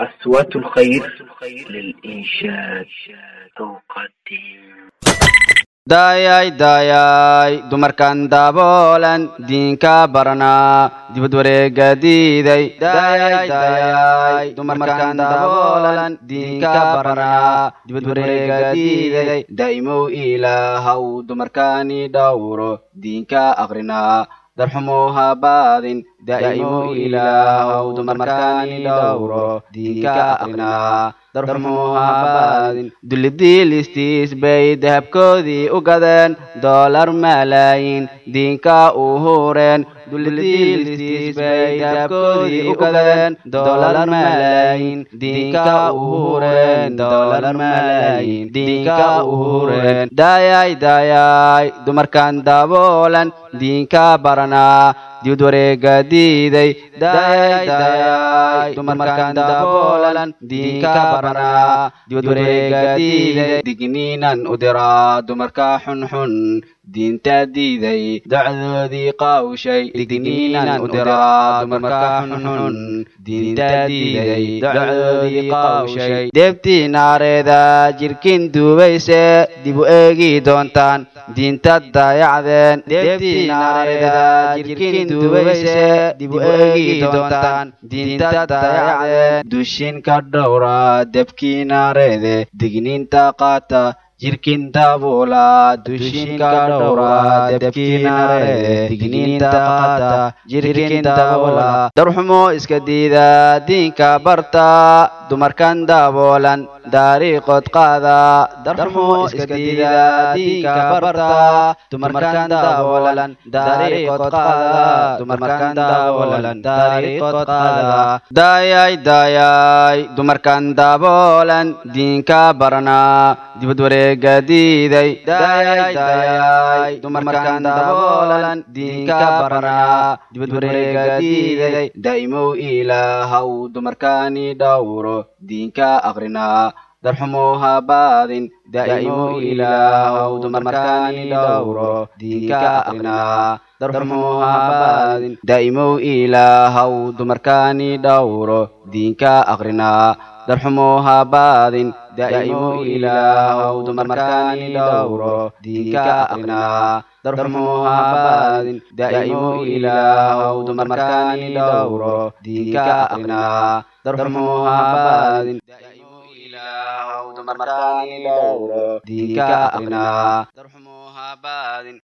أصوات الخير للإنشاد تقدم daayay daayay dumarkan daboolan diinka baranaa dibad wareega diiday daayay daayay dumarkan daboolan diinka baranaa dibad wareega diiday daa'imow ilaahaw dumarkani dhowro diinka aqrinaa darxumow habaadin daa'imow ilaahaw dumarkani dhowro diinka aqrinaa habaadin dulidiilistiis bay dahabkoodii u gadeen doolar malaayin diinka u hureen daayay daayay dumarkan daboolan diinka baranaa dibad wareega diiday dumarkan daboolan diinka baranaa dibad wareega diiday digniinan u diraa dumarka xunxun diinta diiday dacdoodii qaawshay digniinan u diraa dumarka xunxun diinta diiday dacdoodii qaawshay deebtii naareeda jirkin duubayse dib u eegi doontaan diinta daayacdeen deebtii naareeda jirkin duubayse dib u eegi doontaan diinta daayacdeen dushin ka dhowra debkii naareede digniinta qaata jirkin daabula dushin ka dhowra debkii naareede digniinta qaata jirkin daabula darxumo iska diida diinka barta dumarkan daboolan daariiqood qaada darxumo iska diida diinka barta dumarkan daboolan daariiqood qaada dumarkan daboolan daariiqood qaada daayay daayay dumarkan daboolan diinka baranaa dibad wareega diiday daayay daayay dumarkan daboolan diinka baranaa dibad wareega diiday daa'imow ilaahaw dumarkani dhowro diinka aqrinaa darxumow habaadin daa'imow ilaahaw dumarkani dhowro diinka aqrinaa darxumow habaadin daa'imow ilaahaw dumarkani dhowro diinka aqrinaa darxumow habaadin daa'imow ilaahaw dumarkani dhowro diinka aqrinaa darxumow habaadin daa'imow ilaahaw dumarkani dhowro diinka aqrinaa darxumow habaadin ilaahaw dumarkani dhowro diinka aqrinaa darxumow habaadin